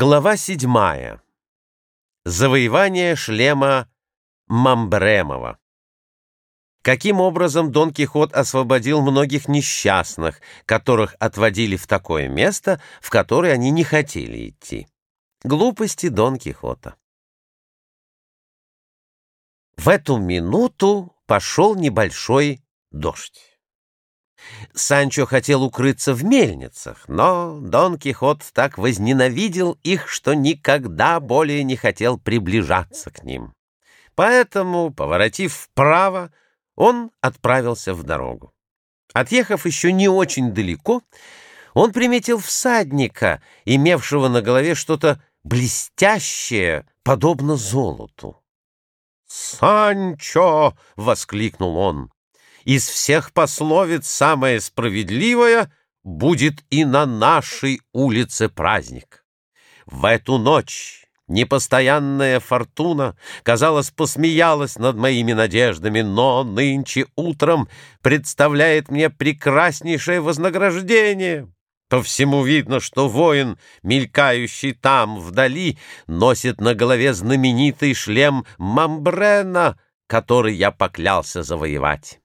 Глава седьмая. Завоевание шлема Мамбремова. Каким образом Дон Кихот освободил многих несчастных, которых отводили в такое место, в которое они не хотели идти. Глупости Дон Кихота. В эту минуту пошел небольшой дождь. Санчо хотел укрыться в мельницах, но Дон Кихот так возненавидел их, что никогда более не хотел приближаться к ним. Поэтому, поворотив вправо, он отправился в дорогу. Отъехав еще не очень далеко, он приметил всадника, имевшего на голове что-то блестящее, подобно золоту. «Санчо!» — воскликнул он из всех пословиц самая справедливая будет и на нашей улице праздник. В эту ночь непостоянная фортуна, казалось, посмеялась над моими надеждами, но нынче утром представляет мне прекраснейшее вознаграждение. По всему видно, что воин, мелькающий там, вдали, носит на голове знаменитый шлем Мамбрена, который я поклялся завоевать.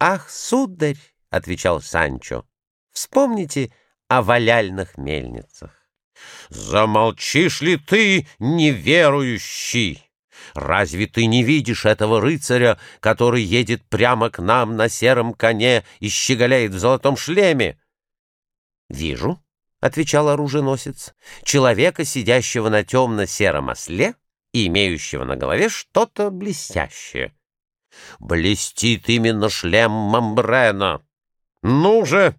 «Ах, сударь!» — отвечал Санчо. «Вспомните о валяльных мельницах». «Замолчишь ли ты, неверующий? Разве ты не видишь этого рыцаря, который едет прямо к нам на сером коне и щеголяет в золотом шлеме?» «Вижу», — отвечал оруженосец, — «человека, сидящего на темно-сером осле и имеющего на голове что-то блестящее». Блестит именно шлем Мамбрена. Ну же,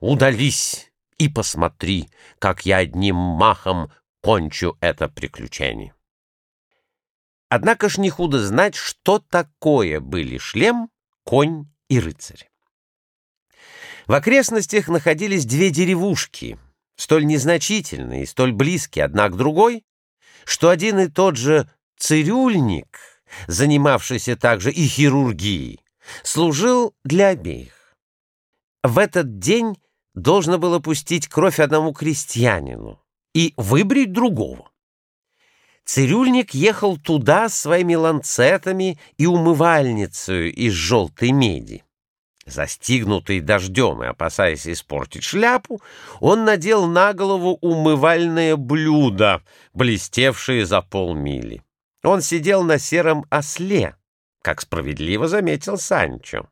удались и посмотри, как я одним махом кончу это приключение. Однако ж не худо знать, что такое были шлем, конь и рыцарь. В окрестностях находились две деревушки, столь незначительные и столь близкие одна к другой, что один и тот же цирюльник — занимавшийся также и хирургией, служил для обеих. В этот день должно было пустить кровь одному крестьянину и выбрить другого. Цирюльник ехал туда своими ланцетами и умывальницей из желтой меди. Застигнутый дождем и опасаясь испортить шляпу, он надел на голову умывальное блюдо, блестевшее за полмили. Он сидел на сером осле, как справедливо заметил Санчо.